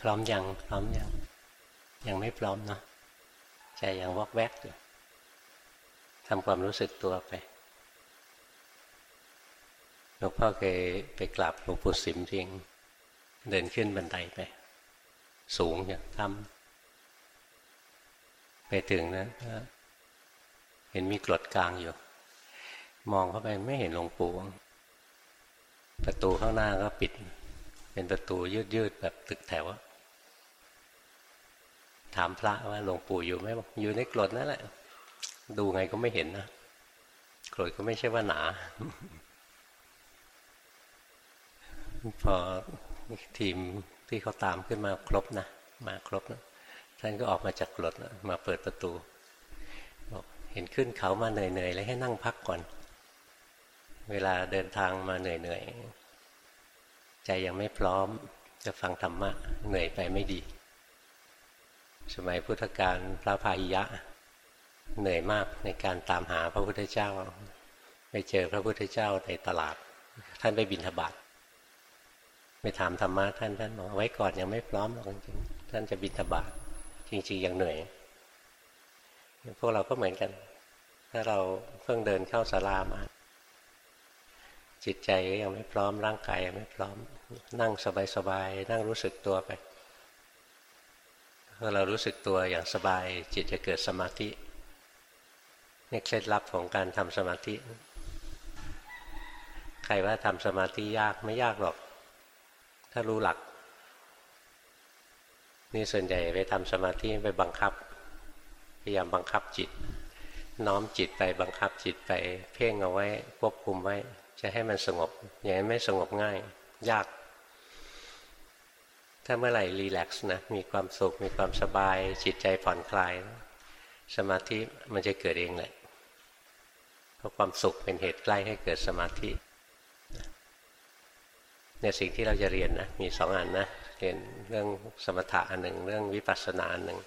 พร้อมยังพร้อมยังยังไม่พร้อมเนาะใจยังวอกแวกอยู่ทำความรู้สึกตัวไปหลวงพ่อเคยไปกราบหลวงปู่สิมจริง เดินขึ้นบันไดไป สูงอย่างทำไปถึงนะเห็นมีกรดกลางอยู่ มองเข้าไปไม่เห็นหลวงปู่ประตูข้างหน้าก็ปิด เป็นประตูยืดๆแบบตึกแถว ถามพระว่าหลวงปู่อยู่ไหมบอกอยู่ในกรดนั่นแหละ ดูไงก็ไม่เห็นนะกรดก็ไม่ใช่ว่าหนา พอทีมที่เขาตามขึ้นมาครบนะมาครบนะท่านก็ออกมาจากกรดนะมาเปิดประตูบอกเห็นขึ้นเขามาเหนื่อยๆแล้วให้นั่งพักก่อน เวลาเดินทางมาเหนื่อยๆใจยังไม่พร้อมจะฟังธรรมะเหนื่อยไปไม่ดี สมัยพุทธกาลพระพาหิยะ เหนื่อยมากในการตามหาพระพุทธเจ้า ไปเจอพระพุทธเจ้าในตลาด ท่านไปบิณฑบาตไปถามธรรมะท่านท่านบอกไว้ก่อนยังไม่พร้อมหรอกจริงท่านจะบิณฑบาตจริงๆยังเหนื่อยพวกเราก็เหมือนกัน ถ้าเราเพิ่งเดินเข้าศาลามา จิตใจก็ยังไม่พร้อมร่างกายยังไม่พร้อม นั่งสบายๆนั่งรู้สึกตัวไป พอเรารู้สึกตัวอย่างสบายจิตจะเกิดสมาธินี่เคล็ดลับของการทำสมาธิ ใครว่าทำสมาธิยากไม่ยากหรอก ถ้ารู้หลัก นี่ส่วนใหญ่ไปทำสมาธิไปบังคับ พยายามบังคับจิต น้อมจิตไปบังคับจิตไป เพ่งเอาไว้ควบคุมไว้ จะให้มันสงบ อย่างนั้ไม่สงบง่าย ยาก ถ้าเมื่อไหร่รีแลกซ์นะมีความสุขมีความสบาย จิตใจผ่อนคลาย สมาธิมันจะเกิดเองแหละเพราะความสุขเป็นเหตุใกล้ให้เกิดสมาธิเนี่ยสิ่งที่เราจะเรียนนะมีสองอันนะเรียนเรื่องสมถะอันหนึ่งเรื่องวิปัสสนาอันหนึ่ง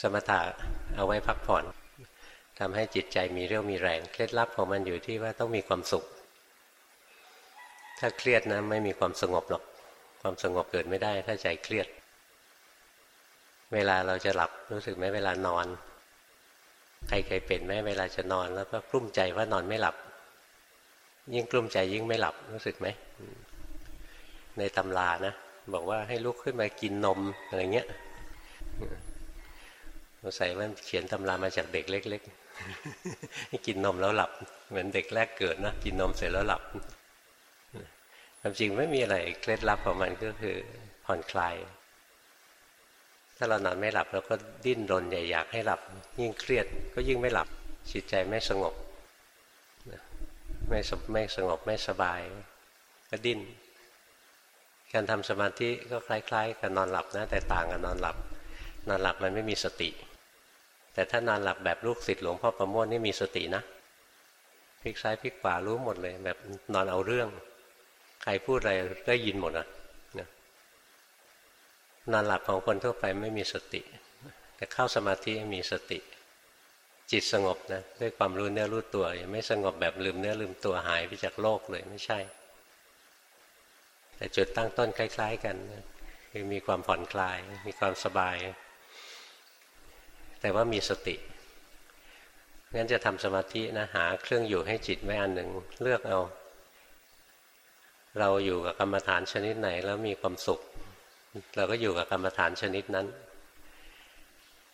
สมถะเอาไว้พักผ่อนทำให้จิตใจมีเรี่ยวมีแรง เคล็ดลับของมันอยู่ที่ว่าต้องมีความสุข ถ้าเครียดนะไม่มีความสงบหรอก ความสงบเกิดไม่ได้ ถ้าใจเครียด เวลาเราจะหลับรู้สึกไหมเวลานอน ใครเคยเป็นไหมเวลาจะนอนแล้วก็กลุ้มใจว่านอนไม่หลับ ยิ่งกลุ้มใจยิ่งไม่หลับรู้สึกไหมในตำรานะบอกว่าให้ลุกขึ้นมากินนมอะไรเงี้ยสงสัยมันเขียนตำรามาจากเด็กเล็กๆให้กินนมแล้วหลับ เหมือนเด็กแรกเกิดนะกินนมเสร็จแล้วหลับ ความจริงไม่มีอะไรเคล็ดลับของมันก็คือผ่อนคลาย ถ้าเรานอนไม่หลับเราก็ดิ้นรนใหญ่อยากให้หลับ ยิ่งเครียดก็ยิ่งไม่หลับจิตใจไม่สงบไม่ไม่สงบไม่สบาย ก็ดิ้นการทำสมาธิก็คล้ายๆกับนอนหลับนะแต่ต่างกับนอนหลับ นอนหลับมันไม่มีสติ แต่ถ้านอนหลับแบบลูกศิษย์หลวงพ่อประโมทนี่มีสตินะพลิกซ้ายพลิกขวารู้หมดเลย แบบนอนเอาเรื่อง ใครพูดอะไรได้ยินหมดอะนอนหลับของคนทั่วไปไม่มีสติ แต่เข้าสมาธิมีสติ จิตสงบนะด้วยความรู้เนื้อรู้ตัวยังไม่สงบแบบลืมเนื้อลืมตัวหายไปจากโลกเลยไม่ใช่ แต่จุดตั้งต้นคล้าย ๆ กันคือมีความผ่อนคลาย มีความสบาย แต่ว่ามีสติงั้นจะทำสมาธินะหาเครื่องอยู่ให้จิตไว้อันหนึ่งเลือกเอา เราอยู่กับกรรมฐานชนิดไหนแล้วมีความสุข เราก็อยู่กับกรรมฐานชนิดนั้น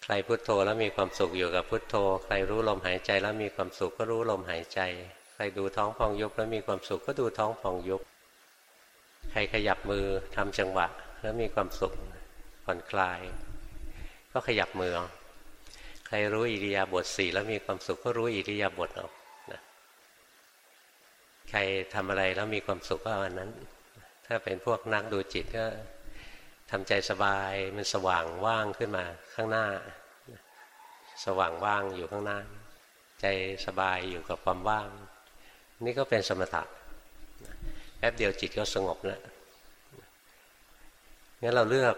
ใครพุโทโธแล้วมีความสุขอยู่กับพุโทโธ ใครรู้ลมหายใจแล้วมีความสุขก็รู้ลมหายใจ ใครดูท้องพองยุบแล้วมีความสุขก็ดูท้องพองยุบ ใครขยับมือทำจังหวะ แล้วมีความสุขผ่อนคลาย ก็ขยับมือ ใครรู้อิริยาบถสี่แล้วมีความสุขก็รู้อิริยาบถเอา ใครทำอะไรแล้วมีความสุขก็อันนั้น ถ้าเป็นพวกนักดูจิตก็ทำใจสบายมันสว่างว่างขึ้นมาข้างหน้า สว่างว่างอยู่ข้างหน้า ใจสบายอยู่กับความว่าง นี่ก็เป็นสมถะแป๊บเดียวจิตก็สงบแล้วงั้นเราเลือก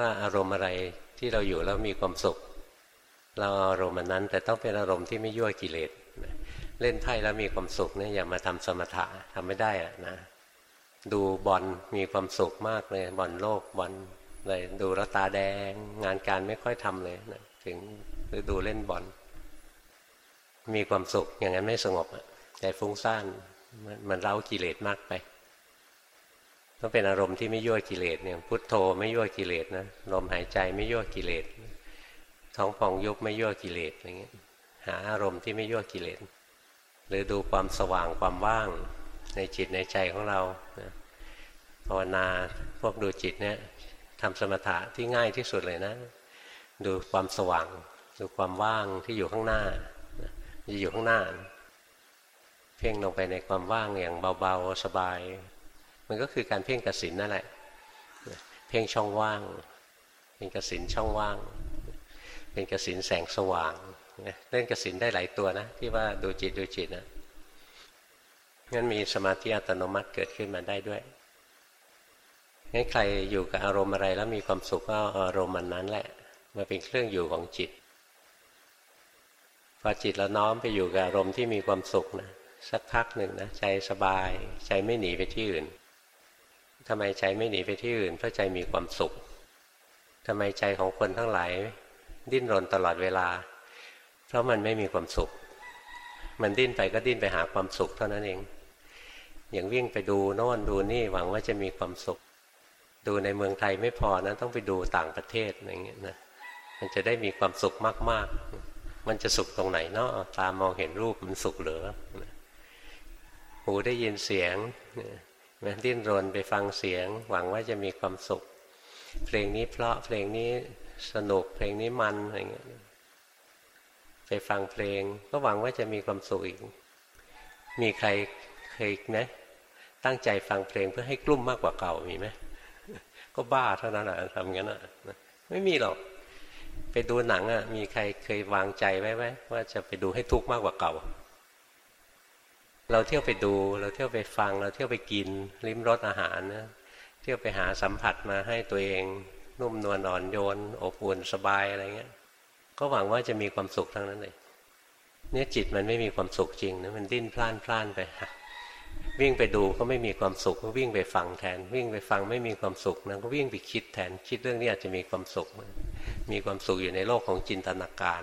ว่าอารมณ์อะไรที่เราอยู่แล้วมีความสุข เราอารมณ์นั้น แต่ต้องเป็นอารมณ์ที่ไม่ยั่วกิเลส เล่นไพ่แล้วมีความสุขเนี่ยอย่ามาทำสมถะทำไม่ได้อะนะดูบอลมีความสุขมากเลยบอลโลกบอลเลยดูแล้วตาแดง งานการไม่ค่อยทำเลยนะถึงหรือดูเล่นบอลมีความสุขอย่างนั้นไม่สงบใจฟุ้งซ่านมันเร้ากิเลสมากไปต้องเป็นอารมณ์ที่ไม่ยั่วกิเลสเนี่ยพุทโธไม่ยั่วกิเลสนะลมหายใจไม่ยั่วกิเลสท้องพองยุบไม่ยั่วกิเลสอะไรเงี้ยหาอารมณ์ที่ไม่ยั่วกิเลส หรือดูความสว่างความว่างในจิตในใจของเราภาวนาพวกดูจิตเนี่ยทำสมถะที่ง่ายที่สุดเลยนะ ดูความสว่าง ดูความว่างที่อยู่ข้างหน้าจะอยู่ข้างหน้า เพ่งลงไปในความว่างอย่างเบาๆสบาย มันก็คือการเพ่งกสินนั่นแหละ เพ่งช่องว่าง เป็นกสินช่องว่าง เป็นกสินแสงสว่าง เล่นกสินได้หลายตัวนะ ที่ว่าดูจิตดูจิตนะงั้นมีสมาธิอัตโนมัติเกิดขึ้นมาได้ด้วยงั้นใครอยู่กับอารมณ์อะไรแล้วมีความสุขก็อารมณ์มันนั้นแหละมาเป็นเครื่องอยู่ของจิต พอจิตเราน้อมไปอยู่กับอารมณ์ที่มีความสุขนะสักพักหนึ่งนะใจสบาย ใจไม่หนีไปที่อื่นทำไมใจไม่หนีไปที่อื่น เพราะใจมีความสุขทำไมใจของคนทั้งหลายดิ้นรนตลอดเวลา เพราะมันไม่มีความสุข มันดิ้นไปก็ดิ้นไปหาความสุขเท่านั้นเอง อย่างวิ่งไปดูโน่นดูนี่หวังว่าจะมีความสุข ดูในเมืองไทยไม่พอนะต้องไปดูต่างประเทศอะไรเงี้ยนะมันจะได้มีความสุขมาก ๆ มันจะสุขตรงไหนเนาะตามองเห็นรูปมันสุขเหรือหูได้ยินเสียงมันดิ้นรนไปฟังเสียง หวังว่าจะมีความสุข เพลงนี้เพราะเพลงนี้สนุกเพลงนี้มันอะไรเงี้ย ไปฟังเพลง ก็หวังว่าจะมีความสุขอีก มีใครเคยไหมตั้งใจฟังเพลงเพื่อให้กลุ่มมากกว่าเก่ามีไหมก็บ้าเท่านั้นแหละทำงั้นอะไม่มีหรอกไปดูหนังอะ มีใครเคยวางใจไว้ไหมว่าจะไปดูให้ทุกข์มากกว่าเก่า เราเที่ยวไปดู เราเที่ยวไปฟัง เราเที่ยวไปกิน ลิ้มรสอาหารนะเที่ยวไปหาสัมผัสมาให้ตัวเอง นุ่มนวลอ่อนโยนอบอุ่นสบายอะไรเงี้ย ก็หวังว่าจะมีความสุขทั้งนั้นเลยเนี่ยจิตมันไม่มีความสุขจริงนะมันดิ้นพล่านพล่านไปวิ่งไปดูก็ไม่มีความสุขก็วิ่งไปฟังแทน วิ่งไปฟังไม่มีความสุขนะก็วิ่งไปคิดแทนคิดเรื่องนี้อาจจะมีความสุข มีความสุขอยู่ในโลกของจินตนาการ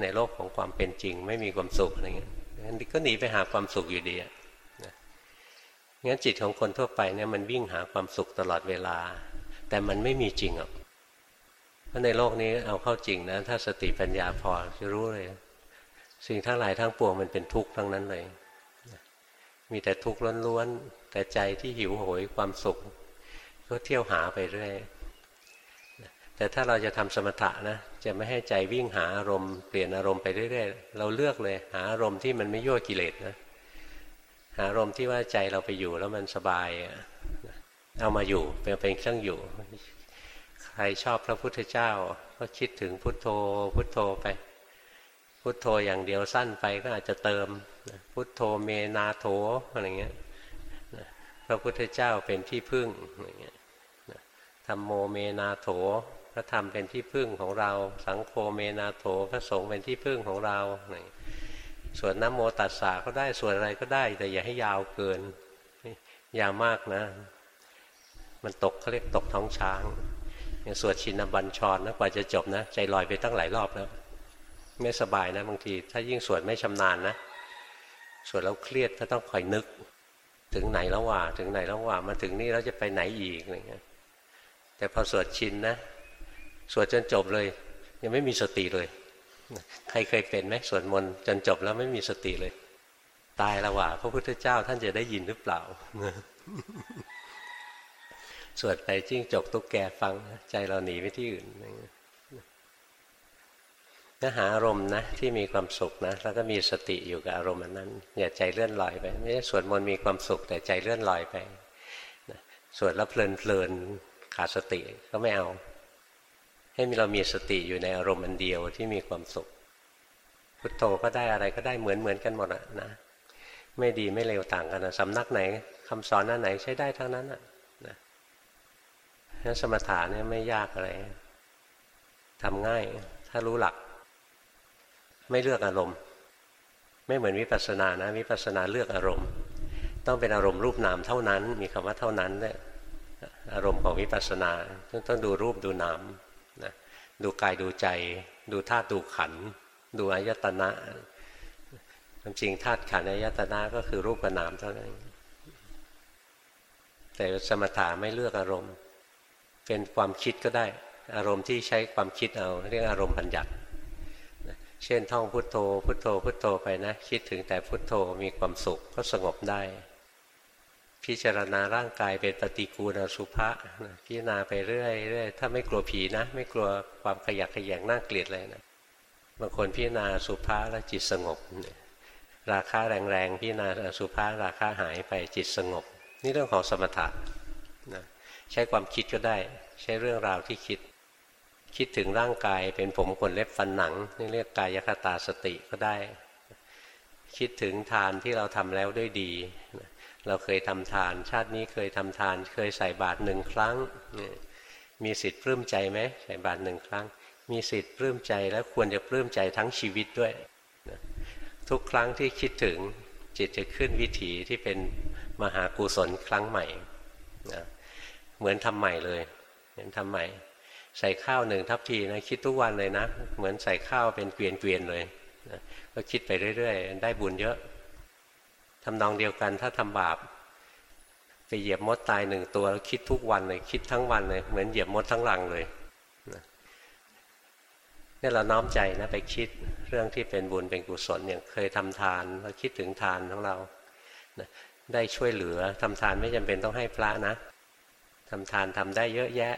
ในโลกของความเป็นจริง ไม่มีความสุขอะไรเงี้ยก็หนีไปหาความสุขอยู่ดีอะงั้นจิตของคนทั่วไปเนี่ยมันวิ่งหาความสุขตลอดเวลา แต่มันไม่มีจริงอะ ราะในโลกนี้เอาเข้าจริงนะ ถ้าสติปัญญาพอจะรู้เลย สิ่งทั้งหลายทั้งปวงมันเป็นทุกข์ทั้งนั้นเลย มีแต่ทุกข์ล้วนๆ แต่ใจที่หิวโหยความสุข ก็เที่ยวหาไปเรื่อยแต่ถ้าเราจะทำสมถะนะจะไม่ให้ใจวิ่งหาอารมณ์เปลี่ยนอารมณ์ไปเรื่อยๆ เราเลือกเลย หาอารมณ์ที่มันไม่ยั่วกิเลสนะหาอารมณ์ที่ว่าใจเราไปอยู่แล้วมันสบายเอามาอยู่เป็นเป็นเครื่องอยู่ ใครชอบพระพุทธเจ้า ก็คิดถึงพุทโธ พุทโธไป พุทโธอย่างเดียวสั้นไปก็อาจจะเติม พุทโธเมนาโถอะไรเงี้ยพระพุทธเจ้าเป็นที่พึ่งอะไรเงี้ยธรรมโมเมนาโถพระธรรมเป็นที่พึ่งของเรา สังโฆเมนาโถพระสงฆ์เป็นที่พึ่งของเราส่วนน้ำโมตัสสะก็ได้ส่วนอะไรก็ได้ แต่อย่าให้ยาวเกินยาวมากนะ มันตกเขาเรียกตกท้องช้าง อย่างสวดชินบัญชรนะกว่าจะจบนะ ใจลอยไปตั้งหลายรอบแล้วไม่สบายนะบางที ถ้ายิ่งสวดไม่ชำนาญนะสวดแล้วเครียดก็ต้องคอยนึก ถึงไหนแล้วว่า ถึงไหนแล้วว่ามาถึงนี่เราจะไปไหนอีกอะไรเงี้ยแต่พอสวดชินนะสวดจนจบเลย ยังไม่มีสติเลย ใครเคยเป็นไหมสวดมนต์จนจบแล้วไม่มีสติเลย ตายแล้วว่า พระพุทธเจ้าท่านจะได้ยินหรือเปล่า สวดไปจิ้งจกตุ๊กแกฟัง ใจเราหนีไปที่อื่นก็หาอารมณ์นะที่มีความสุขนะแล้วก็มีสติอยู่กับอารมณ์นั้น อย่าใจเลื่อนลอยไป ไม่ใช่สวดมนต์มีความสุขแต่ใจเลื่อนลอยไปสวดแล้วเพลินเพลินขาดสติก็ไม่เอา ให้เรามีสติอยู่ในอารมณ์อันเดียวที่มีความสุข พุทโธก็ได้อะไรก็ได้เหมือนเหมือนกันหมดอะนะไม่ดีไม่เลวต่างกันนะสำนักไหนคำสอนนั้นไหนใช้ได้ทั้งนั้นอะ งั้นสมถะเนี่ยไม่ยากอะไรทำง่าย ถ้ารู้หลัก ไม่เลือกอารมณ์ ไม่เหมือนวิปัสสนานะวิปัสสนาเลือกอารมณ์ ต้องเป็นอารมณ์รูปนามเท่านั้น มีคำว่าเท่านั้นเนี่ยอารมณ์ของวิปัสสนาต้องต้องดูรูปดูนามนะดูกายดูใจ ดูธาตุดูขัน ดูอายตนะความจริงธาตุขันอายตนะก็คือรูปกับนามเท่านั้น แต่สมถะไม่เลือกอารมณ์ เป็นความคิดก็ได้ อารมณ์ที่ใช้ความคิดเอา เรียกอารมณ์บัญญัติเช่นท่องพุทโธ พุทโธ พุทโธไปนะ คิดถึงแต่พุทโธมีความสุขก็สงบได้ พิจารณาร่างกายเป็นปฏิกูลสุภะพิจารณาไปเรื่อยเรื่อยถ้าไม่กลัวผีนะ ไม่กลัวความขยักขยงน่าเกลียดเลยนะบางคนพิจารณาสุภาแล้วจิตสงบ ราคาแรงๆพิจารณาสุภาราคาหายไปจิตสงบ นี่เรื่องของสมถะนะ ใช้ความคิดก็ได้ ใช้เรื่องราวที่คิด คิดถึงร่างกายเป็นผมขนเล็บฟันหนังนี่เรียกกายคตาสติก็ได้ คิดถึงทานที่เราทำแล้วด้วยดี เราเคยทำทาน ชาตินี้เคยทำทาน เคยใส่บาตรหนึ่งครั้ง มีสิทธิ์ปลื้มใจไหมใส่บาตรหนึ่งครั้ง มีสิทธิ์ปลื้มใจแล้วควรจะปลื้มใจทั้งชีวิตด้วยทุกครั้งที่คิดถึงจิตจะขึ้นวิถีที่เป็นมหากุศลครั้งใหม่ เหมือนทำใหม่เลยเหมือนทำใหม่ ใส่ข้าวหนึ่งทัพพีนะคิดทุกวันเลยนะ เหมือนใส่ข้าวเป็นเกวียนเกวียนเลยนะก็คิดไปเรื่อยๆ ได้บุญเยอะทำนองเดียวกันถ้าทำบาปไปเหยียบมดตายหนึ่งตัวแล้วคิดทุกวันเลย คิดทั้งวันเลย เหมือนเหยียบมดทั้งรังเลยนี่เราน้อมใจนะไปคิดเรื่องที่เป็นบุญเป็นกุศลอย่างเคยทำทานแล้วคิดถึงทานของเราได้ช่วยเหลือทำทานไม่จำเป็นต้องให้พระนะ ทำทานทำได้เยอะแยะ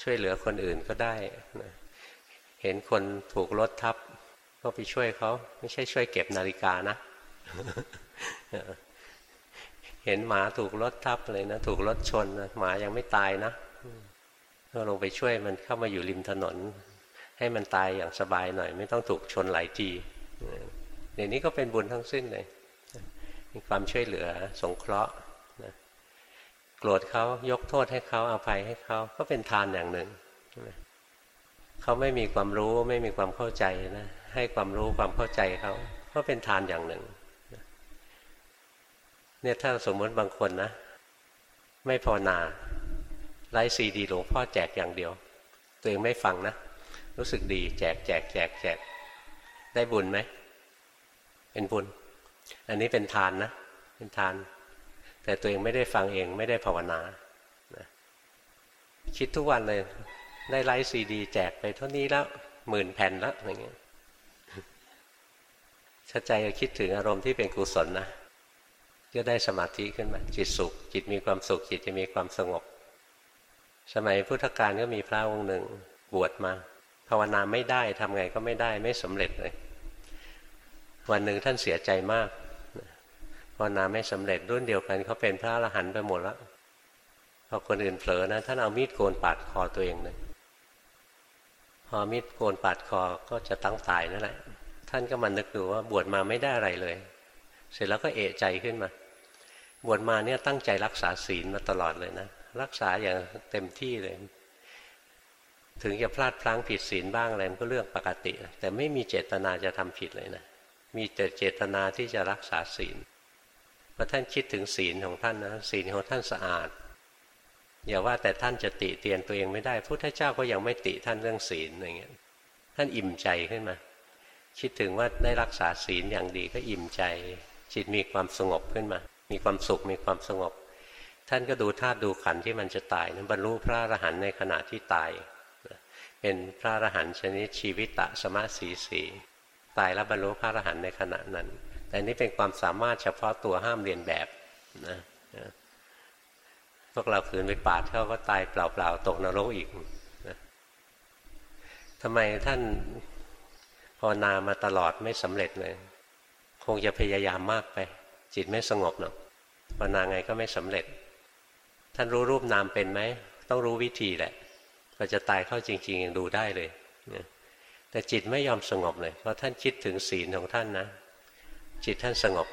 ช่วยเหลือคนอื่นก็ได้เห็นคนถูกรถทับ ก็ไปช่วยเขา ไม่ใช่ช่วยเก็บนาฬิกานะ เห็นหมาถูกรถทับเลยนะ ถูกรถชนนะหมายังไม่ตายนะก็ลงไปช่วยมันเข้ามาอยู่ริมถนน ให้มันตายอย่างสบายหน่อย ไม่ต้องถูกชนหลายทีเดี๋ยวนี้ก็เป็นบุญทั้งสิ้นเลยมีความช่วยเหลือสงเคราะห์ รธเขายกโทษให้เขาอาภัยให้เขาก็เป็นทานอย่างหนึ่งเขาไม่มีความรู้ไม่มีความเข้าใจนะให้ความรู้ความเข้าใจเขาก็เป็นทานอย่างหนึ่งเนี่ยถ้าสมมติบางคนนะ ไม่พอนาไลฟ์ซีดีหลวงพ่อแจกอย่างเดียว ตัวเองไม่ฟังนะ รู้สึกดีแจกแจกแจกแจกได้บุญไหมเป็นบุญ อันนี้เป็นทานนะ เป็นทาน แต่ตัวเองไม่ได้ฟังเองไม่ได้ภาวนาคิดทุกวันเลย ได้ไลฟ์ซีดี แจกไปเท่านี้แล้วหมื่นแผ่นแล้วอย่างเงี้ยถ้าใจคิดถึงอารมณ์ที่เป็นกุศลนะก็ได้สมาธิขึ้นมา จิตสุข จิตมีความสุข จิตจะมีความสงบ สมัยพุทธกาลก็มีพระองค์หนึ่งบวชมา ภาวนาไม่ได้ทำไงก็ไม่ได้ไม่สำเร็จเลย วันหนึ่งท่านเสียใจมาก ภาวนาไม่สำเร็จรุ่นเดียวกันเขาเป็นพระอรหันต์ไปหมดแล้วพอคนอื่นเผลอนะท่านเอามีดโกนปาดคอตัวเองเลยพอมีดโกนปาดคอก็จะตั้งตายนั่นแหละท่านก็มานึกดูว่าบวชมาไม่ได้อะไรเลย เสร็จแล้วก็เอะใจขึ้นมา บวชมาเนี่ยตั้งใจรักษาศีลมาตลอดเลยนะรักษาอย่างเต็มที่เลย ถึงจะพลาดพลั้งผิดศีลบ้างอะไรมันก็เรื่องปกติ แต่ไม่มีเจตนาจะทำผิดเลยนะมีแต่เจตนาที่จะรักษาศีล พอท่านคิดถึงศีลของท่านนะศีลของท่านสะอาด อย่าว่าแต่ท่านจะติเตียนตัวเองไม่ได้พุทธเจ้าก็ยังไม่ติท่านเรื่องศีลอะไรเงี้ยท่านอิ่มใจขึ้นมา คิดถึงว่าได้รักษาศีลอย่างดีก็อิ่มใจ จิตมีความสงบขึ้นมา มีความสุขมีความสงบ ท่านก็ดูธาตุดูขันที่มันจะตายนั้นบรรลุพระอรหันต์ในขณะที่ตาย เป็นพระอรหันต์ชนิดชีวิตตะสมาสีสีตายแล้วบรรลุพระอรหันต์ในขณะนั้น แต่นี้เป็นความสามารถเฉพาะตัวห้ามเรียนแบบนะพวกเราคืนไปปาดเขาก็ตายเปล่าๆตกนรกอีกนะทำไมท่านภาวนามาตลอดไม่สำเร็จเลย คงจะพยายามมากไป จิตไม่สงบหรอกภาวนาไงก็ไม่สำเร็จ ท่านรู้รูปนามเป็นไหม ต้องรู้วิธีแหละก็จะตายเข้าจริงๆดูได้เลย แต่จิตไม่ยอมสงบเลย เพราะท่านคิดถึงศีลของท่านนะ จิตท่านสงบ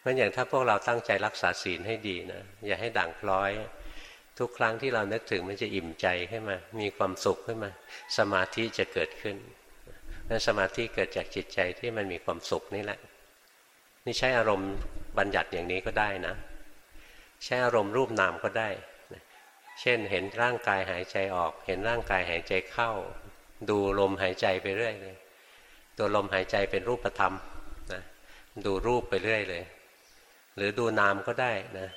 เพราะอย่างถ้าพวกเราตั้งใจรักษาศีลให้ดีนะอย่าให้ด่างพร้อย ทุกครั้งที่เรานึกถึงมันจะอิ่มใจขึ้นมา มีความสุขขึ้นมา สมาธิจะเกิดขึ้นนั้นสมาธิเกิดจากจิตใจที่มันมีความสุขนี่แหละ นี่ใช้อารมณ์บัญญัติอย่างนี้ก็ได้นะ ใช้อารมณ์รูปนามก็ได้ เช่นเห็นร่างกายหายใจออก เห็นร่างกายหายใจเข้า ดูลมหายใจไปเรื่อยเลย ตัวลมหายใจเป็นรูปธรรม ดูรูปไปเรื่อยเลย หรือดูนามก็ได้นะ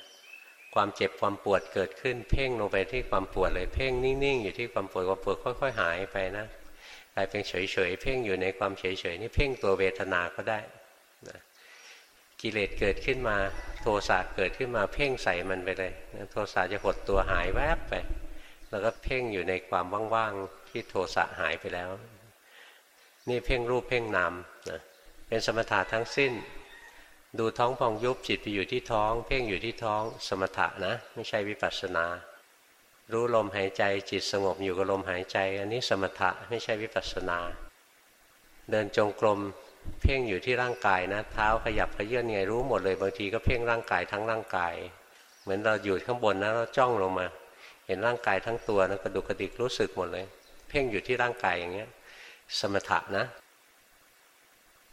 ความเจ็บความปวดเกิดขึ้น เพ่งลงไปที่ความปวดเลยเพ่งนิ่งๆอยู่ที่ความปวดความปวดค่อย ๆ หายไปนะกลายเป็นเฉยๆเพ่งอยู่ในความเฉยๆนี่เพ่งตัวเวทนาก็ได้นะกิเลสเกิดขึ้นมาโทสะเกิดขึ้นมาเพ่งใส่มันไปเลยนะโทสะจะหดตัวหายแวบไป แล้วก็เพ่งอยู่ในความว่างๆที่โทสะหายไปแล้ว นี่เพ่งรูปเพ่งนามนะ เป็นสมถะทั้งสิ้น ดูท้องพองยุบจิตไปอยู่ที่ท้อง เพ่งอยู่ที่ท้องสมถะนะ ไม่ใช่วิปัสสนา รู้ลมหายใจจิตสงบอยู่กับลมหายใจ อันนี้สมถะไม่ใช่วิปัสสนา เดินจงกรมเพ่งอยู่ที่ร่างกายนะ เท้าขยับขยื่นไงรู้หมดเลยบางทีก็เพ่งร่างกายทั้งร่างกาย เหมือนเราอยู่ข้างบนนะเราจ้องลงมา เห็นร่างกายทั้งตัวนะกระดุกกระดิกรู้สึกหมดเลย เพ่งอยู่ที่ร่างกายอย่างเงี้ย สมถะนะ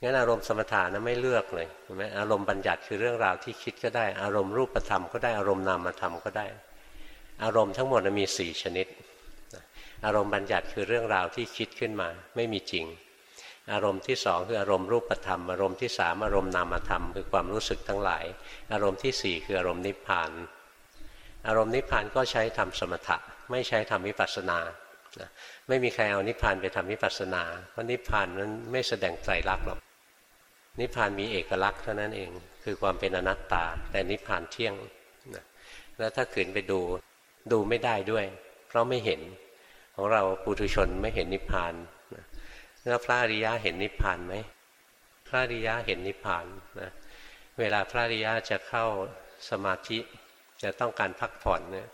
งั้นอารมณ์สมถะนะไม่เลือกเลยเห็นไหมอารมณ์บัญญัติคือเรื่องราวที่คิดก็ได้ อารมณ์รูปธรรมก็ได้อารมณ์นามธรรมก็ได้ อารมณ์ทั้งหมดมีสี่ชนิด อารมณ์บัญญัติคือเรื่องราวที่คิดขึ้นมา ไม่มีจริง อารมณ์ที่สองคืออารมณ์รูปธรรม อารมณ์ที่สามอารมณ์นามธรรม คือความรู้สึกทั้งหลาย อารมณ์ที่สี่คืออารมณ์นิพพาน อารมณ์นิพพานก็ใช้ทำสมถะ ไม่ใช้ทำวิปัสสนาไม่มีใครเอานิพพานไปทำวิปัสสนาเพราะนิพพานนั้นไม่แสดงไตรลักษณ์หรอก นิพพานมีเอกลักษณ์เท่านั้นเอง คือความเป็นอนัตตา แต่นิพพานเที่ยงนะแล้วถ้าขืนไปดูดูไม่ได้ด้วย เพราะไม่เห็นของเราปุถุชนไม่เห็นนิพพานนะแล้วพระอริยะเห็นนิพพานไหมพระอริยะเห็นนิพพานนะเวลาพระอริยะจะเข้าสมาธิจะต้องการพักผ่อนเนี่ย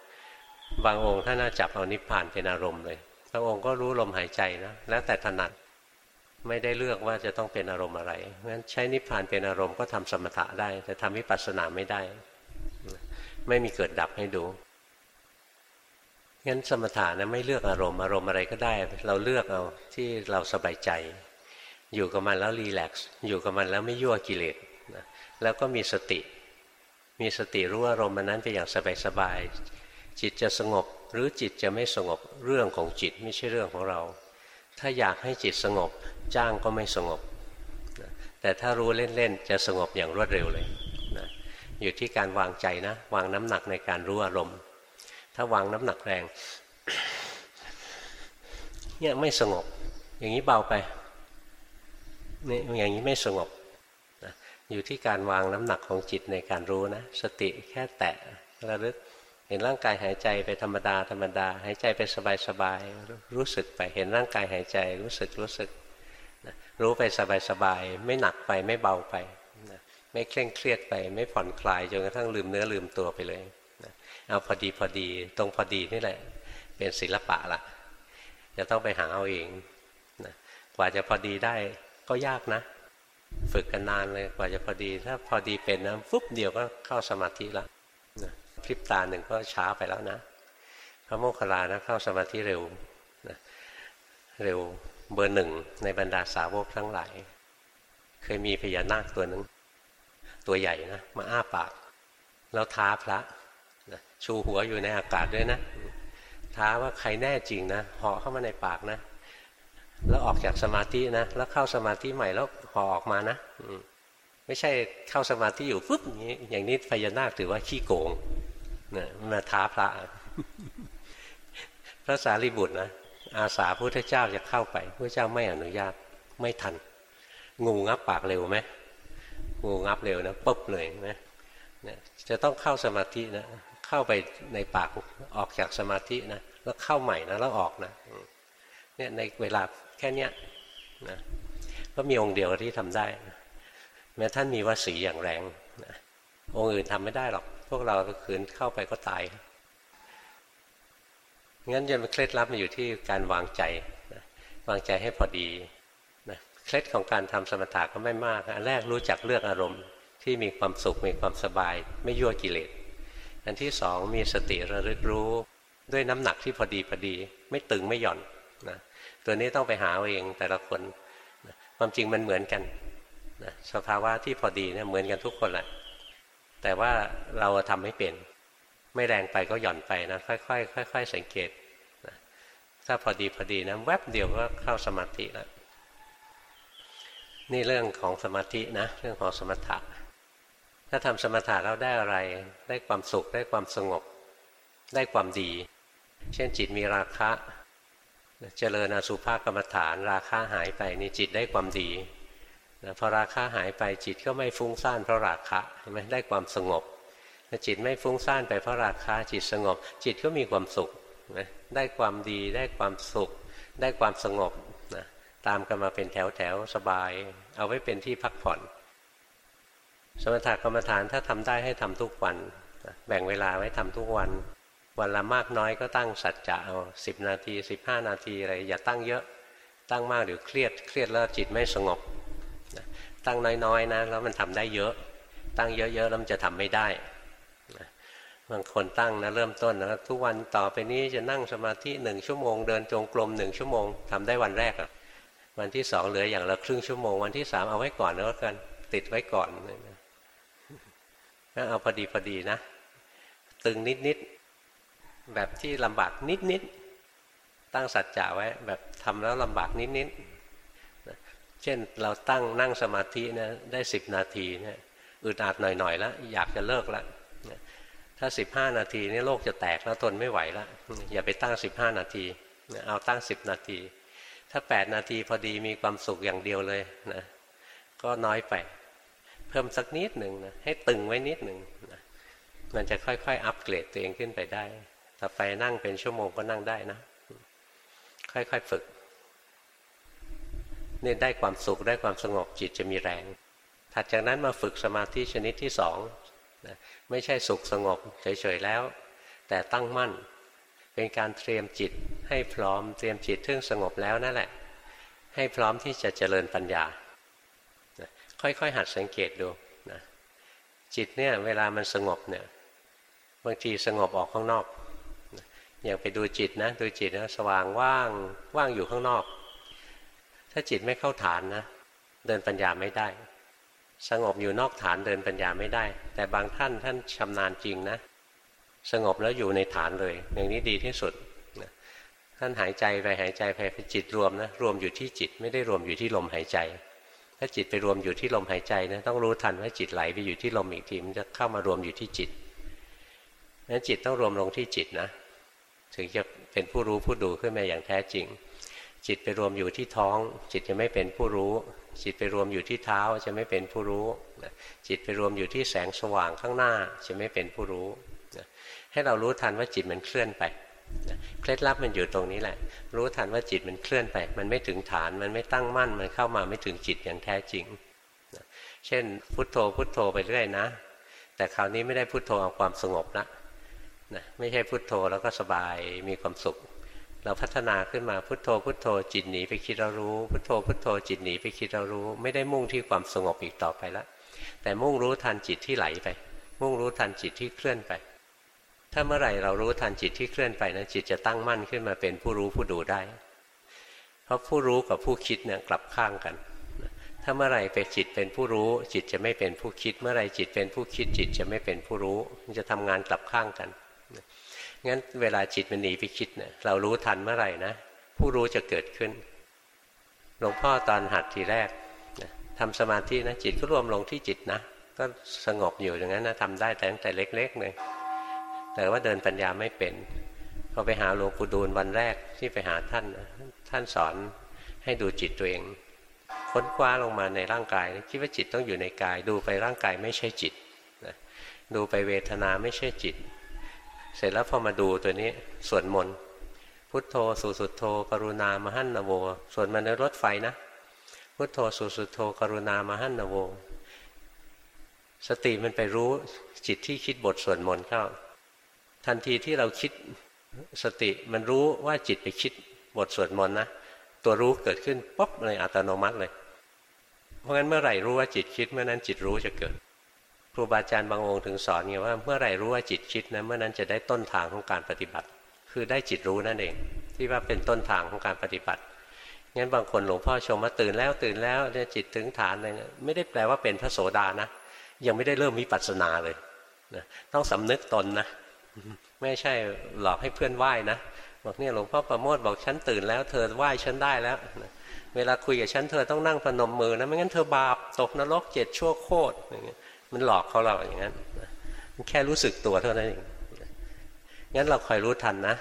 บางองค์ท่านน่าจับเอานิพพานเป็นอารมณ์เลยบางองค์ก็รู้ลมหายใจนะแล้วแต่ถนัด ไม่ได้เลือกว่าจะต้องเป็นอารมณ์อะไรงั้นใช้นิพพานเป็นอารมณ์ก็ทำสมถะได้ แต่ทำวิปัสสนาไม่ได้ ไม่มีเกิดดับให้ดูงั้นสมถะนะไม่เลือกอารมณ์อารมณ์อะไรก็ได้ เราเลือกเอาที่เราสบายใจ อยู่กับมันแล้วรีแลกซ์อยู่กับมันแล้วไม่ยั่วกิเลสแล้วก็มีสติ มีสติรู้อารมณ์มันนั้นไปอย่างสบายๆจิตจะสงบหรือจิตจะไม่สงบเรื่องของจิตไม่ใช่เรื่องของเรา ถ้าอยากให้จิตสงบ จ้างก็ไม่สงบแต่ถ้ารู้เล่นๆจะสงบอย่างรวดเร็วเลยนะอยู่ที่การวางใจนะ วางน้ำหนักในการรู้อารมณ์ ถ้าวางน้ำหนักแรงเนี่ยไม่สงบ อย่างนี้เบาไปนี่อย่างนี้ไม่สงบนะอยู่ที่การวางน้ำหนักของจิตในการรู้นะ สติแค่แตะระลึก ห็นร่างกายหายใจไปธรรมดาธรรมดา หายใจไปสบายๆรู้สึกไปเห็นร่างกายหายใจรู้สึกรู้สึกรู้ไปสบายๆไม่หนักไปไม่เบาไปนะไม่เคร่งเครียดไป ไม่ผ่อนคลายจนกระทั่งลืมเนื้อลืมตัวไปเลยนะเอาพอดีพอดีตรงพอดีนี่แหละ เป็นศิลปะละจะต้องไปหาเอาเองนะกว่าจะพอดีได้ก็ยากนะ ฝึกกันนานเลยกว่าจะพอดี ถ้าพอดีเป็นนะฟุบเดียวก็เข้าสมาธิแล้วนะ พริบตาหนึ่งก็ช้าไปแล้วนะพระโมคคัลลานะเข้าสมาธิเร็วนะเร็วเบอร์หนึ่งในบรรดาสาวกทั้งหลาย เคยมีพญานาคตัวหนึ่งตัวใหญ่นะมาอ้าปาก แล้วท้าพระนะชูหัวอยู่ในอากาศด้วยนะ ท้าว่าใครแน่จริงนะห่อเข้ามาในปากนะ แล้วออกจากสมาธินะแล้วเข้าสมาธิใหม่แล้วห่อออกมานะไม่ใช่เข้าสมาธิอยู่ปุ๊บอย่างนี้อย่างนี้พญานาคถือว่าขี้โกง นะมาท้าพระ พระสารีบุตรนะอาสาพระเจ้าจะเข้าไปพระเจ้าไม่อนุญาตไม่ทัน งูงับปากเร็วไหมงูงับเร็วนะปุ๊บเลยนะเนี่ยจะต้องเข้าสมาธินะเข้าไปในปากออกจากสมาธินะแล้วเข้าใหม่นะแล้วออกนะเนี่ยในเวลาแค่เนี้ยนะก็มีองค์เดียวที่ทำได้ แม้ท่านมีวสีอย่างแรงนะ องค์อื่นทำไม่ได้หรอก พวกเราขืนเข้าไปก็ตาย งั้นจะเคล็ดลับมาอยู่ที่การวางใจนะวางใจให้พอดีนะเคล็ดของการทำสมถะก็ไม่มาก อันแรกรู้จักเลือกอารมณ์ ที่มีความสุขมีความสบาย ไม่ยั่วกิเลส อันที่สองมีสติระลึกรู้ด้วยน้ำหนักที่พอดีพอดี ไม่ตึงไม่หย่อนนะตัวนี้ต้องไปหาเองแต่ละคนนะความจริงมันเหมือนกันนะสภาวะที่พอดีเนี่ยเหมือนกันทุกคนแหละ แต่ว่าเราทำไม่เป็น ไม่แรงไปก็หย่อนไปนะค่อยๆค่อยๆสังเกตนะถ้าพอดีพอดีนะแวบเดียวก็เข้าสมาธิแล้วนี่เรื่องของสมาธินะเรื่องของสมถะ ถ้าทำสมถะแล้วได้อะไร ได้ความสุขได้ความสงบ ได้ความดี เช่นจิตมีราคะ เจริญอสุภกรรมฐานราคะหายไปนี่จิตได้ความดี พอราคะหายไปจิตก็ไม่ฟุ้งซ่านเพราะราคะเห็นไหมได้ความสงบจิตไม่ฟุ้งซ่านไปเพราะราคะจิตสงบ จิตก็มีความสุขได้ความดีได้ความสุข ได้ความสงบนะตามกันมาเป็นแถวแถวสบาย เอาไว้เป็นที่พักผ่อน สมถกรรมฐานถ้าทำได้ให้ทำทุกวันแบ่งเวลาไว้ทำทุกวัน วันละมากน้อยก็ตั้งสัจจะเอาสิบนาทีสิบห้านาทีอะไรอย่าตั้งเยอะตั้งมากเดี๋ยวเครียดเครียดแล้วจิตไม่สงบ ตั้งน้อยๆนะแล้วมันทำได้เยอะ ตั้งเยอะๆแล้วมันจะทำไม่ได้บางคนตั้งนะเริ่มต้นนะทุกวันต่อไปนี้จะนั่งสมาธิหนึ่งชั่วโมงเดินจงกรมหนึ่งชั่วโมงทำได้วันแรกอะวันที่สองเหลืออย่างละครึ่งชั่วโมง วันที่สามเอาไว้ก่อนแล้วกันติดไว้ก่อนนะเอาพอดีพอดีนะ ตึงนิดนิดแบบที่ลำบากนิดนิดตั้งสัจจะไว้แบบทำแล้วลำบากนิดนิด เช่นเราตั้งนั่งสมาธินะได้สิบนาทีเนี่ยอึดอัดหน่อยๆแล้วอยากจะเลิกแล้วถ้าสิบห้านาทีนี่โลกจะแตกแล้วทนไม่ไหวแล้วอย่าไปตั้งสิบห้านาทีเอาตั้งสิบนาที ถ้าแปดนาทีพอดีมีความสุขอย่างเดียวเลยนะก็น้อยไปเพิ่มสักนิดหนึ่งนะให้ตึงไว้นิดหนึ่งนะมันจะค่อยๆ อัปเกรดตัวเองขึ้นไปได้ ต่อไปนั่งเป็นชั่วโมงก็นั่งได้นะ ค่อยๆฝึก นี่ได้ความสุขได้ความสงบจิตจะมีแรง ถัดจากนั้นมาฝึกสมาธิชนิดที่สองนะไม่ใช่สุขสงบเฉยๆแล้ว แต่ตั้งมั่น เป็นการเตรียมจิตให้พร้อมเตรียมจิตทึ่งสงบแล้วนั่นแหละ ให้พร้อมที่จะเจริญปัญญานะค่อยๆหัดสังเกตดูนะจิตเนี่ยเวลามันสงบเนี่ยบางทีสงบออกข้างนอกอย่างไปดูจิตนะดูจิตนะสว่างว่างว่างอยู่ข้างนอก ถ้าจิตไม่เข้าฐานนะ เดินปัญญาไม่ได้ สงบอยู่นอกฐานเดินปัญญาไม่ได้ แต่บางท่านท่านชำนาญจริงนะ สงบแล้วอยู่ในฐานเลย อย่างนี้ดีที่สุดท่านหายใจไปหายใจไปจิตรวมนะรวมอยู่ที่จิตไม่ได้รวมอยู่ที่ลมหายใจ ถ้าจิตไปรวมอยู่ที่ลมหายใจนะต้องรู้ทันว่าจิตไหลไปอยู่ที่ลมอีกทีมันจะเข้ามารวมอยู่ที่จิตนั้นจิตต้องรวมลงที่จิตนะ ถึงจะเป็นผู้รู้ผู้ดูขึ้นมาอย่างแท้จริง จิตไปรวมอยู่ที่ท้อง จิตจะไม่เป็นผู้รู้ จิตไปรวมอยู่ที่เท้าจะไม่เป็นผู้รู้ จิตไปรวมอยู่ที่แสงสว่างข้างหน้าจะไม่เป็นผู้รู้ ให้เรารู้ทันว่าจิตมันเคลื่อนไปเคล็ดลับมันอยู่ตรงนี้แหละ รู้ทันว่าจิตมันเคลื่อนไป มันไม่ถึงฐานมันไม่ตั้งมั่นมันเข้ามาไม่ถึงจิตอย่างแท้จริง เช่น พุทโธพุทโธไปเรื่อยนะ แต่คราวนี้ไม่ได้พุทโธเอาความสงบนะนะไม่ใช่พุทโธแล้วก็สบายมีความสุข เราพัฒนาขึ้นมาพุทโธพุทโธจิตหนีไปคิดเรารู้ พุทโธพุทโธจิตหนีไปคิดเรารู้ ไม่ได้มุ่งที่ความสงบอีกต่อไปแล้วแต่มุ่งรู้ทันจิตที่ไหลไป มุ่งรู้ทันจิตที่เคลื่อนไป ถ้าเมื่อไหร่เรารู้ทันจิตที่เคลื่อนไปนะจิตจะตั้งมั่นขึ้นมาเป็นผู้รู้ผู้ดูได้ เพราะผู้รู้กับผู้คิดเนี่ยกลับข้างกันถ้าเมื่อไหร่ไปจิตเป็นผู้รู้ จิตจะไม่เป็นผู้คิด เมื่อไหร่จิตเป็นผู้คิดจิตจะไม่เป็นผู้รู้ มันจะทำงานกลับข้างกัน งั้นเวลาจิตมันหนีไปคิดเนะี่ยเรารู้ทันเมื่อไหร่นะผู้รู้จะเกิดขึ้นหลวงพ่อตอนหัดทีแรกนะทำสมาธินะจิตก็รวมลงที่จิตนะก็สงบอยู่อย่างนั้นนะทำได้แต่ตั้งแต่เล็กๆเลยแต่ว่าเดินปัญญาไม่เป็นพอไปหาหลวงปู่ดูลวันแรกที่ไปหาท่านท่านสอนให้ดูจิตตัวเอง ค้นคว้าลงมาในร่างกายคิดว่าจิตต้องอยู่ในกาย ดูไปร่างกายไม่ใช่จิตดูไปเวทนาไม่ใช่จิต เสร็จแล้วพอมาดูตัวนี้สวดมนต์พุทโธสุสุโธ กรุณามหันนโวสวดมันในรถไฟนะ พุทโธสุสุโธ กรุณามหันนโวสติมันไปรู้จิตที่คิดบทสวดมนต์เข้า ทันทีที่เราคิดสติมันรู้ว่าจิตไปคิดบทสวดมนต์นะตัวรู้เกิดขึ้นปุ๊บเลยอัตโนมัติเลย เพราะงั้นเมื่อไหร่รู้ว่าจิตคิดเมื่อนั้นจิตรู้จะเกิด ครูบาอาจารย์บางองค์ถึงสอนไงว่าเมื่อไหร่รู้ว่าจิตคิดนะเมื่อนั้นจะได้ต้นทางของการปฏิบัติ คือได้จิตรู้นั่นเอง ที่ว่าเป็นต้นทางของการปฏิบัติงั้นบางคนหลวงพ่อชมว่าตื่นแล้วตื่นแล้วเนี่ยจิตถึงฐานเลยไม่ได้แปลว่าเป็นพระโสดานะยังไม่ได้เริ่มมีปัสนาเลยนะต้องสำนึกตนนะ ไม่ใช่หลอกให้เพื่อนไหว้นะบอกเนี่ยหลวงพ่อประโมทบอกฉันตื่นแล้ว เธอไหว้ฉันได้แล้วเวลาคุยกับฉันเธอต้องนั่งพนมมือนะไม่งั้นเธอบาปตกนรกเจ็ดชั่วโคตร มันหลอกเขาเราอย่างนั้นแค่รู้สึกตัวเท่านั้นเองงั้นเราคอยรู้ทันนะ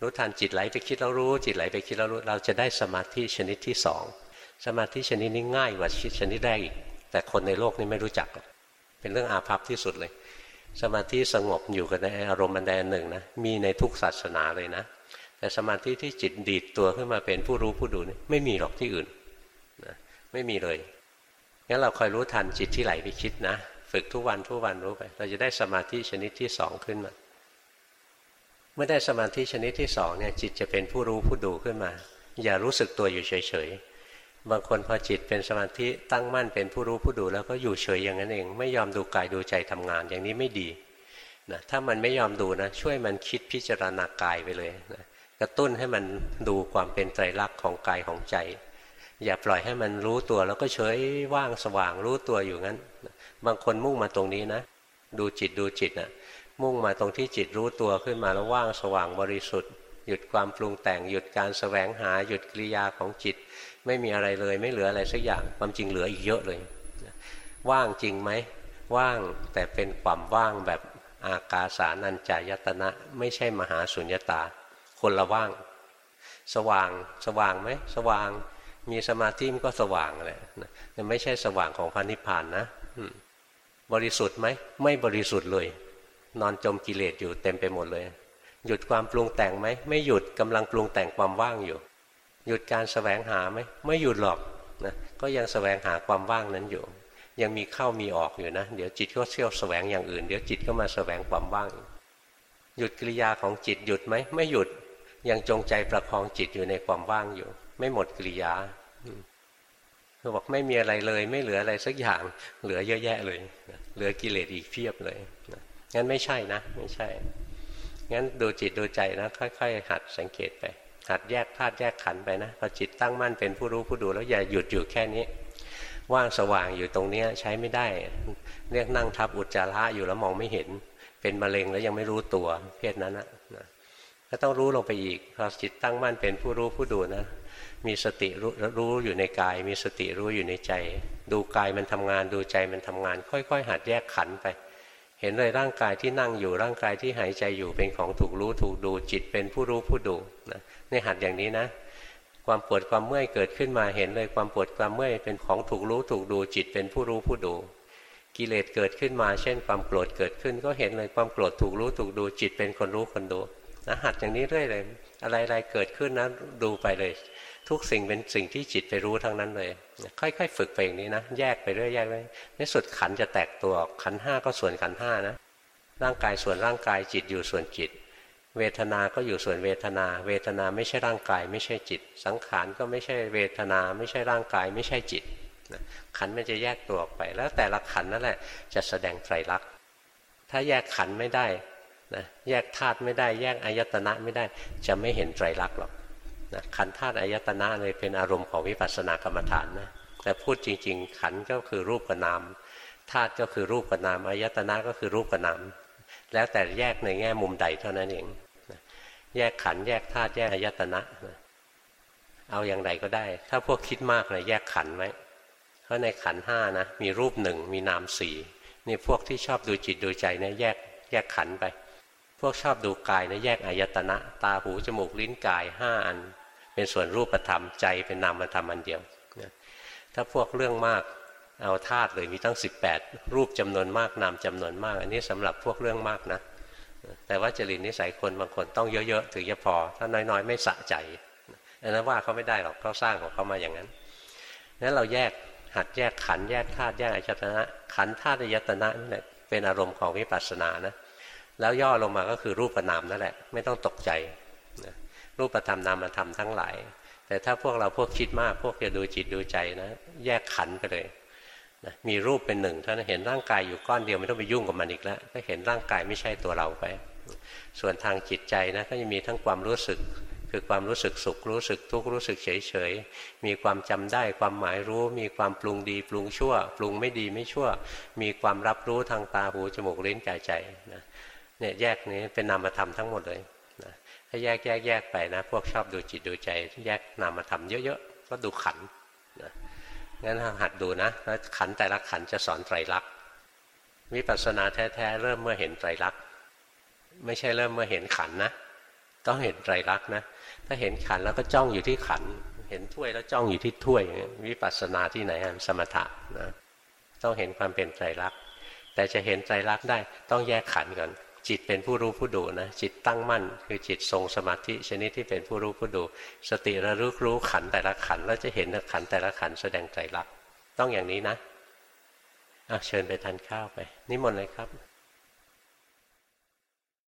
รู้ทันจิตไหลไปคิดแล้วรู้ จิตไหลไปคิดแล้วรู้ เราจะได้สมาธิชนิดที่สองสมาธิชนิดนี้ง่ายกว่าชนิดแรกอีกแต่คนในโลกนี้ไม่รู้จัก เป็นเรื่องอาภัพที่สุดเลย สมาธิสงบอยู่กับในอารมณ์อันใดหนึ่งนะมีในทุกศาสนาเลยนะ แต่สมาธิที่จิตดีดตัวขึ้นมาเป็นผู้รู้ผู้ดูนี่ไม่มีหรอกที่อื่นนะไม่มีเลย งั้นเราคอยรู้ทันจิตที่ไหลไปคิดนะ ฝึกทุกวันทุกวันรู้ไป เราจะได้สมาธิชนิดที่สองขึ้นมา เมื่อได้สมาธิชนิดที่สองเนี่ยจิตจะเป็นผู้รู้ผู้ดูขึ้นมา อย่ารู้สึกตัวอยู่เฉยๆ บางคนพอจิตเป็นสมาธิตั้งมั่นเป็นผู้รู้ผู้ดูแล้วก็อยู่เฉยอย่างนั้นเอง ไม่ยอมดูกายดูใจทำงาน อย่างนี้ไม่ดีนะถ้ามันไม่ยอมดูนะ ช่วยมันคิดพิจารณากายไปเลยนะกระตุ้นให้มันดูความเป็นไตรลักษณ์ของกายของใจ อย่าปล่อยให้มันรู้ตัวแล้วก็เฉยว่างสว่างรู้ตัวอยู่งั้น บางคนมุ่งมาตรงนี้นะ ดูจิตดูจิตนะมุ่งมาตรงที่จิตรู้ตัวขึ้นมาแล้วว่างสว่างบริสุทธิ์ หยุดความปรุงแต่งหยุดการสแสวงหาหยุดกิริยาของจิต ไม่มีอะไรเลยไม่เหลืออะไรสักอย่างความจริงเหลืออีกเยอะเลย ว่างจริงไหมว่างแต่เป็นความว่างแบบอากาสานัญจายตนะ ไม่ใช่มหาสุญญตา คนละว่าง สว่างสว่างไหมสว่าง มีสมาธิมันก็สว่างแหละแต่ไม่ใช่สว่างของพระนิพพานนะบริสุทธิ์ไหมไม่บริสุทธิ์เลย นอนจมกิเลสอยู่เต็มไปหมดเลย หยุดความปรุงแต่งไหมไม่หยุดกำลังปรุงแต่งความว่างอยู่ หยุดการสแสวงหาไหมไม่หยุดหรอกนะก็ยังสแสวงหาความว่างนั้นอยู่ ยังมีเข้ามีออกอยู่นะ เดี๋ยวจิตก็เชี่ยวสแสวงอย่างอื่น เดี๋ยวจิตก็มาสแสวงความว่าง หยุดกิริยาของจิตหยุดไหมไม่หยุดยังจงใจประคองจิตอยู่ในความว่างอยู่ ไม่หมดกิริยาเขาบอกไม่มีอะไรเลย ไม่เหลืออะไรสักอย่าง เหลือเยอะแยะเลย เหลือกิเลสอีกเพียบเลยงั้นไม่ใช่นะ ไม่ใช่ งั้นดูจิตดูใจนะ ค่อย ๆ หัดสังเกตไป หัดแยกธาตุแยกขันไปนะพอจิตตั้งมั่นเป็นผู้รู้ผู้ดูแล้วอย่าหยุดอยู่แค่นี้ว่างสว่างอยู่ตรงนี้ใช้ไม่ได้ เรียกนั่งทับอุจจาระอยู่แล้วมองไม่เห็น เป็นมะเร็งแล้วยังไม่รู้ตัวเพศนั้นนะก็ต้องรู้ลงไปอีกพอจิตตั้งมั่นเป็นผู้รู้ผู้ดูนะ มีสติรู้รู้อยู่ในกาย มีสติรู้อยู่ในใจ ดูกายมันทำงานดูใจมันทำงาน ค่อยๆ หัดแยกขันไป เห็นเลยร่างกายที่นั่งอยู่ร่างกายที่หายใจอยู่เป็นของถูกรู้ถูกดูจิตเป็นผู้รู้ผู้ดูนะนี่หัดอย่างนี้นะ ความปวดความเมื่อยเกิดขึ้นมาเห็นเลยความปวดความเมื่อยเป็นของถูกรู้ถูกดูจิตเป็นผู้รู้ผู้ดูกิเลสเกิดขึ้นมา เช่น ความโกรธเกิดขึ้น ก็เห็นเลยความโกรธถูกรู้ถูกดูจิตเป็นคนรู้คนดูนะหัดอย่างนี้เรื่อยเลย อะไรๆเกิดขึ้นนะดูไปเลย ทุกสิ่งเป็นสิ่งที่จิตไปรู้ทั้งนั้นเลย ค่อยๆ ฝึกไปอย่างนี้นะ แยกไปเรื่อยแยกไปในสุดขันจะแตกตัวขันห้าก็ส่วนขันห้านะ ร่างกายส่วนร่างกายจิตอยู่ส่วนจิต เวทนา ก็อยู่ส่วนเวทนา เวทนาไม่ใช่ร่างกาย ไม่ใช่จิต สังขารก็ไม่ใช่เวทนา ไม่ใช่ร่างกาย ไม่ใช่จิต ขันมันจะแยกตัวออกไป แล้วแต่ละขันนั่นแหละจะแสดงไตรลักษณ์ ถ้าแยกขันไม่ได้นะแยกธาตุไม่ได้ แยกอายตนะไม่ได้ จะไม่เห็นไตรลักษณ์หรอก นะขันธาตุอายตนะเลยเป็นอารมณ์ของวิปัสสนากรรมฐานนะแต่พูดจริง ๆ ขันก็คือรูปกับนามธาตุก็คือรูปกับนามอายตนะก็คือรูปกับนามแล้วแต่แยกในแง่มุมใดเท่านั้นเองแยกขันแยกธาตุแยกอายตนะ เอาอย่างไรก็ได้ ถ้าพวกคิดมากเลยแยกขันไว้เพราะในขันห้านะมีรูปหนึ่งมีนามสี่นี่พวกที่ชอบดูจิตดูใจเนะแยกแยกขันไป พวกชอบดูกายนะแยกอายตนะ ตาหูจมูกลิ้นกายห้าอัน เป็นส่วนรูปธรรมใจเป็นนามธรรมอันเดียวถ้าพวกเรื่องมากเอาธาตุเลยมีตั้ง 18 รูปจำนวนมากนามจำนวนมาก อันนี้สำหรับพวกเรื่องมากนะ แต่ว่าจริตนิสัยคนบางคนต้องเยอะๆถึงจะพอ ถ้าน้อยๆ ไม่สะใจอันนั้นว่าเขาไม่ได้หรอกเขาสร้างของเขามาอย่างนั้นนั้นเราแยกหัดแยกขันแยกธาตุแยกอายตนะ ขันธาตุอายตนะนี่แหละเป็นอารมณ์ของวิปัสสนานะแล้วย่อลงมาก็คือรูปนามนั่นแหละ ไม่ต้องตกใจนะ รูปธรรมนามธรรมทั้งหลาย แต่ถ้าพวกเราพวกคิดมากพวกจะดูจิตดูใจนะ แยกขันไปเลยนะมีรูปเป็นหนึ่งท่านเห็นร่างกายอยู่ก้อนเดียวไม่ต้องไปยุ่งกับมันอีกแล้ว ก็เห็นร่างกายไม่ใช่ตัวเราไป ส่วนทางจิตใจนะก็จะมีทั้งความรู้สึกคือความรู้สึกสุขรู้สึกทุกข์รู้สึกเฉยเฉยมีความจำได้ความหมายรู้ มีความปรุงดีปรุงชั่ว ปรุงไม่ดีไม่ชั่ว มีความรับรู้ทางตาหูจมูกลิ้นกายใจนะเนี่ยแยกนี้เป็นนามธรรมทั้งหมดเลย ถ้าแยกแยกแยกไปนะ พวกชอบดูจิตดูใจ แยกนามธรรมเยอะๆก็ดูขันนะงั้นหัดดูนะแล้วขันแต่ละขันจะสอนไตรลักษณ์วิปัสสนาแท้ๆเริ่มเมื่อเห็นไตรลักษณ์ไม่ใช่เริ่มเมื่อเห็นขันนะต้องเห็นไตรลักษณ์นะถ้าเห็นขันแล้วก็จ้องอยู่ที่ขัน เห็นถ้วยแล้วจ้องอยู่ที่ถ้วยวิปัสสนาที่ไหนสมถะนะต้องเห็นความเป็นไตรลักษณ์แต่จะเห็นไตรลักษณ์ได้ต้องแยกขันก่อน จิตเป็นผู้รู้ผู้ดูนะจิตตั้งมั่น คือจิตทรงสมาธิชนิดที่เป็นผู้รู้ผู้ดูสติระลึกรู้ขันแต่ละขันแล้วจะเห็นขันแต่ละขันแสดงใจรักต้องอย่างนี้นะะเชิญไปทานข้าวไป นิมนต์เลยครับ